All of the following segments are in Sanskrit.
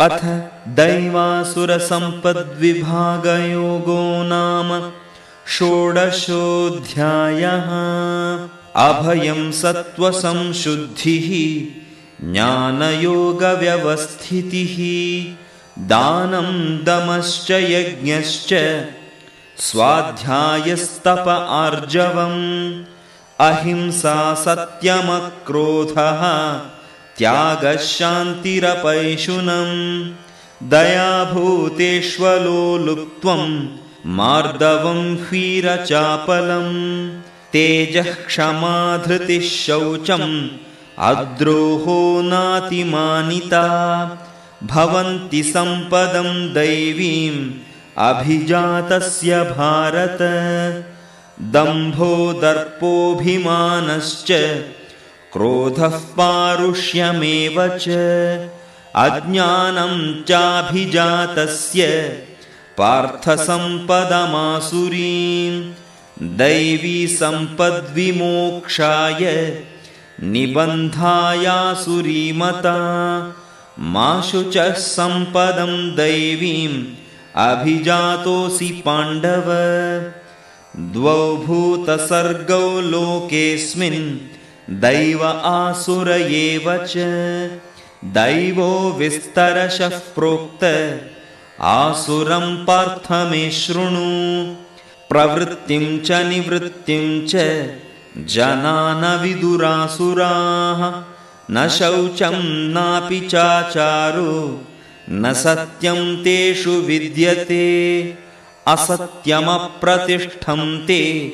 अथ दैवासुरसम्पद्विभागयोगो नाम षोडशोऽध्यायः। अभयं सत्त्वसंशुद्धिः ज्ञानयोगव्यवस्थितिः दानं दमश्च यज्ञश्च स्वाध्यायस्तप आर्जवम् अहिंसा सत्यमक्रोधः त्यागशान्तिरपैशुनम् दयाभूतेष्वलोलुप्त्वम् मार्दवं ह्वीरचापलम् तेजः क्षमाधृतिः शौचम् अद्रोहो नातिमानिता भवन्ति सम्पदं दैवीम् अभिजातस्य भारत दम्भो दर्पोऽभिमानश्च क्रोधः पारुष्यमेव च। अज्ञानं चाभिजातस्य पार्थसम्पदमासुरीं दैवी सम्पद्विमोक्षाय निबन्धायासुरीमता माशु च सम्पदं दैवीम् अभिजातोऽसि पाण्डव। द्वौ भूतसर्गौ लोकेऽस्मिन् दैव आसुर एव च। दैवो विस्तरशः प्रोक्त। आसुरं पार्थ मे शृणु। प्रवृत्तिं च निवृत्तिं च। जना न विदुरासुराः। न शौचं नापि चाचारो। न सत्यं तेषु विद्यते। असत्यमप्रतिष्ठं ते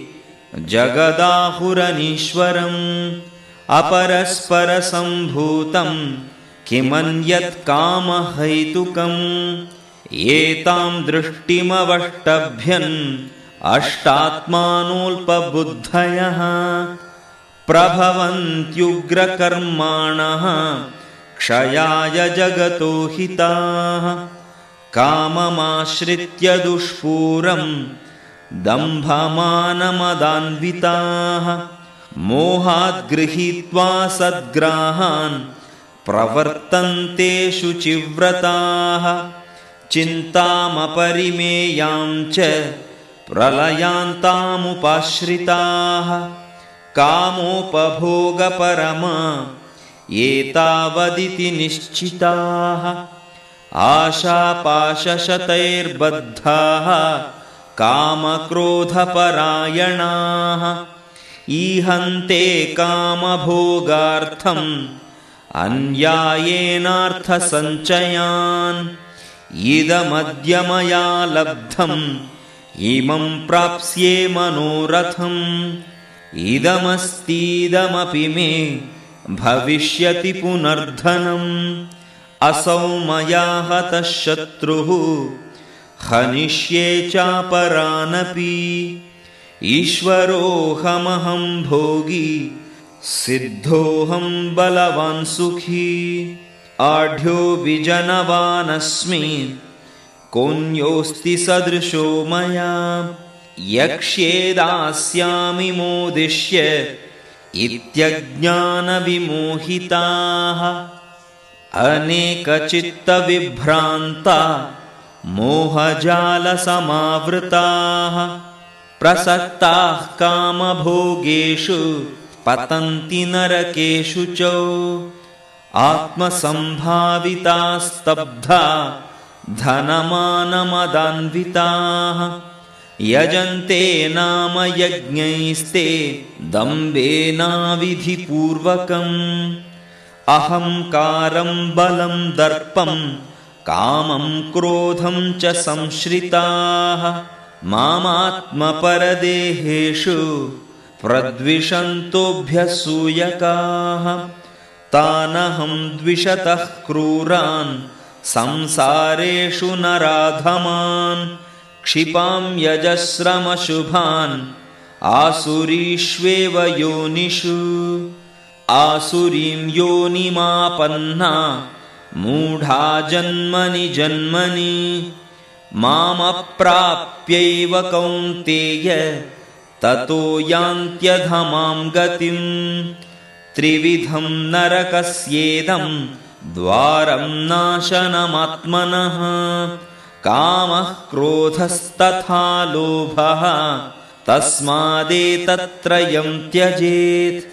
जगदाहुरनीश्वरम् अपरस्परसम्भूतं किमन्यत्कामहैतुकम् एतां दृष्टिमवष्टभ्यन् अष्टात्मानोऽल्पबुद्धयः प्रभवन्त्युग्रकर्माणः क्षयाय जगतो हिताः काममाश्रित्य दुष्पूरम् दम्भमानमदान्विताः मोहाद्गृहीत्वा सद्ग्राहान् प्रवर्तन्ते शुचिव्रताः चिन्तामपरिमेयां च प्रलयान्तामुपाश्रिताः कामोपभोगपरमा एतावदिति निश्चिताः आशापाशशतैर्बद्धाः कामक्रोधपरायणाः। ईहन्ते कामभोगार्थम् अन्यायेनार्थसञ्चयान्। इदमद्य मया लब्धम् इमं प्राप्स्ये मनोरथम्। इदमस्तीदमपि मे भविष्यति पुनर्धनम्। असौ मया हतः शत्रुः हनिष्ये चापरानपि ईश्वरोऽहमहं भोगी सिद्धोऽहं बलवान् सुखी। आढ्यो विजनवानस्मि कोऽन्योऽस्ति सदृशो मया। यक्ष्ये दास्यामि मोदिष्य इत्यज्ञानविमोहिताः। अनेकचित्तविभ्रान्ता मोहजालसमावृताः। प्रसक्ताः कामभोगेषु पतन्ति नरकेषु च। आत्मसम्भावितास्तब्धा धनमानमदान्विताः। यजन्ते नाम यज्ञैस्ते दम्बेनाविधिपूर्वकम् अहङ्कारं बलं दर्पं कामं क्रोधं च संश्रिताः। मामात्मपरदेहेषु प्रद्विषन्तोऽभ्यसूयकाः तानहं द्विषतः क्रूरान् संसारेषु नराधमान्। क्षिपां यजस्रमशुभान् आसुरीष्वेव योनिषु। आसुरीं योनिमापन्ना मूढा जन्मनि जन्मनि मामप्राप्यैव कौन्तेय ततो यान्त्यधमां गतिम् त्रिविधं नरकस्येदं द्वारं नाशनमात्मनः कामः क्रोधस्तथा लोभः तस्मादेतत्रयं त्यजेत्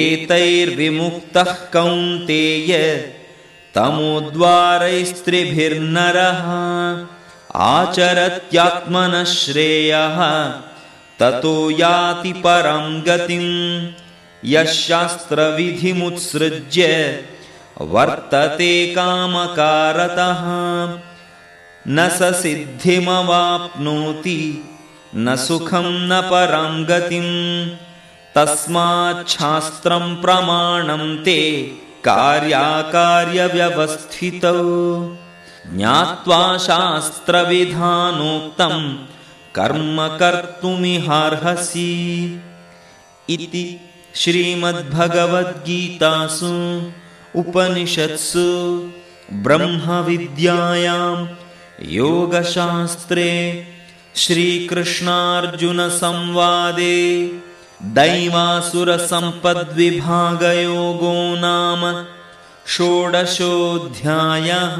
एतैर्विमुक्तः कौन्तेय तमोद्वारैस्त्रिभिर्नरः आचरत्यात्मनः श्रेयः ततो याति परं गतिं यः शास्त्रविधिमुत्सृज्य वर्तते कामकारतः। न स सिद्धिमवाप्नोति न सुखं न परां गतिं। तस्माच्छास्त्रं प्रमाणं ते कार्याकार्यव्यवस्थितौ। ज्ञात्वा शास्त्रविधानोक्तं कर्म कर्तुमिहार्हसि। इति श्रीमद्भगवद्गीतासु उपनिषत्सु ब्रह्मविद्यायां योगशास्त्रे श्रीकृष्णार्जुनसंवादे दैवासुरसम्पद्विभागयोगो नाम षोडशोऽध्यायः